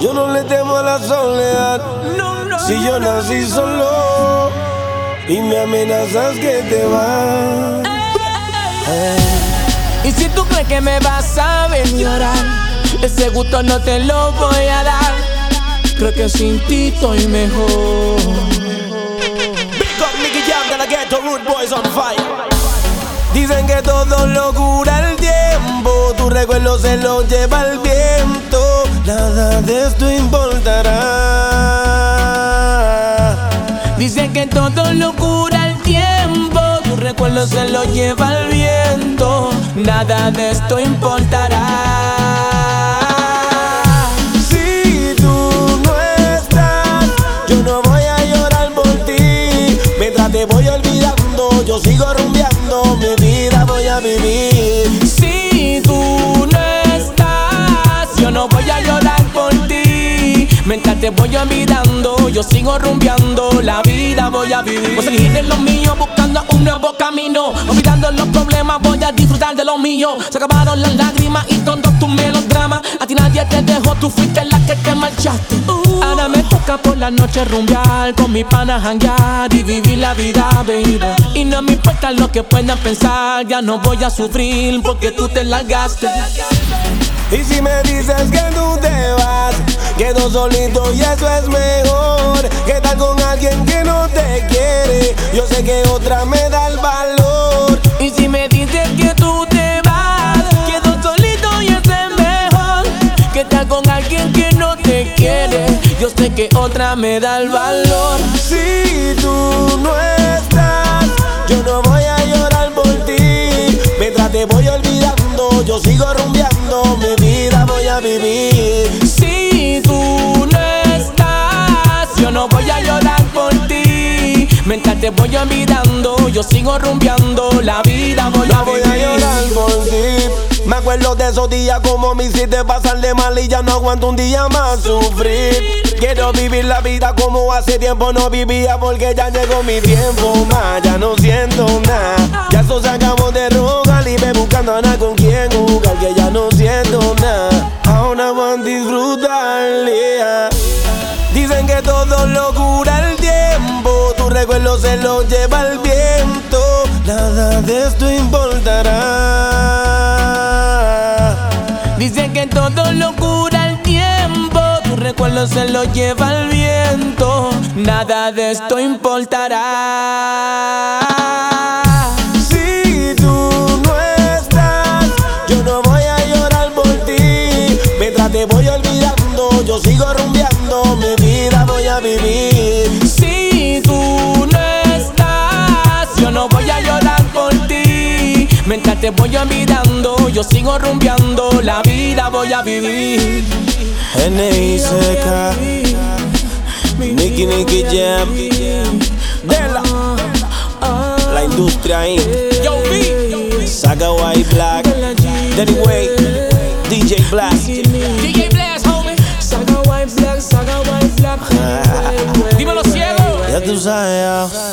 Yo no le temo a la soledad. si yo nací solo y me amenazas que te vas. Y si tú crees que me vas a ver llorar, ese gusto no te lo voy a dar. Creo que sin ti estoy mejor. Recuerdo se lo lleva el viento, nada de esto importará. Dicen que todo lo cura el tiempo, tu recuerdo se lo lleva el viento, nada de esto importará. Si tú no estás, yo no voy a llorar por ti. Mientras te voy olvidando, yo sigo rumbeando, mi vida voy a vivir. Mientras te voy olvidando, yo sigo rumbeando, la vida voy a vivir. Voy a seguir en lo mío, buscando un nuevo camino. Olvidando los problemas, voy a disfrutar de lo mío. Se acabaron las lágrimas y todos tus melodramas. A ti nadie te dejó, tú fuiste la que te marchaste. Ahora me toca por la noche rumbear, con mi pana hangar y vivir la vida, baby. Y no me importa lo que puedan pensar, ya no voy a sufrir porque tú te largaste. Y si me dices que tú quedo solito y eso es mejor. Que estar con alguien que no te quiere, yo sé que otra me da el valor. Y si me dices que tú te vas, quedo solito y eso es mejor. Que estar con alguien que no te quiere, yo sé que otra me da el valor. Si tú no estás, yo no voy a llorar por ti. Mientras te voy olvidando, yo sigo rumbeando, mi vida voy a vivir. No voy a llorar por ti. Mientras te voy olvidando, yo sigo rumbeando, la vida voy No a voy a llorar vivir. por ti. Me acuerdo de esos días como me hiciste pasar de mal y ya no aguanto un día más sufrir. Quiero vivir la vida como hace tiempo no vivía porque ya llegó mi tiempo más. Ya no siento nada. Ya eso se acabó de rogar y me buscando a nada con quien jugar que ya no siento nada. Ahora van a disfrutar. yeah. Todo lo cura el tiempo, tu recuerdo se lo lleva el viento, nada de esto importará. Dicen que todo lo cura el tiempo, tu recuerdo se lo lleva el viento, nada de esto importará. Si tú no estás, yo no voy a llorar por ti. Mientras te voy olvidando, yo sigo mientras te voy mirando, yo sigo rumbeando, la vida voy a vivir. N.I.C.K. Nicky Nicky Jam. De la, la industria ahí. Yo vi. Saga White Black. Danny Way. DJ Blast. DJ Blast, homie. Saga White Black, Saga White Black. Dímelo ciego. Ya tú sabes, ah.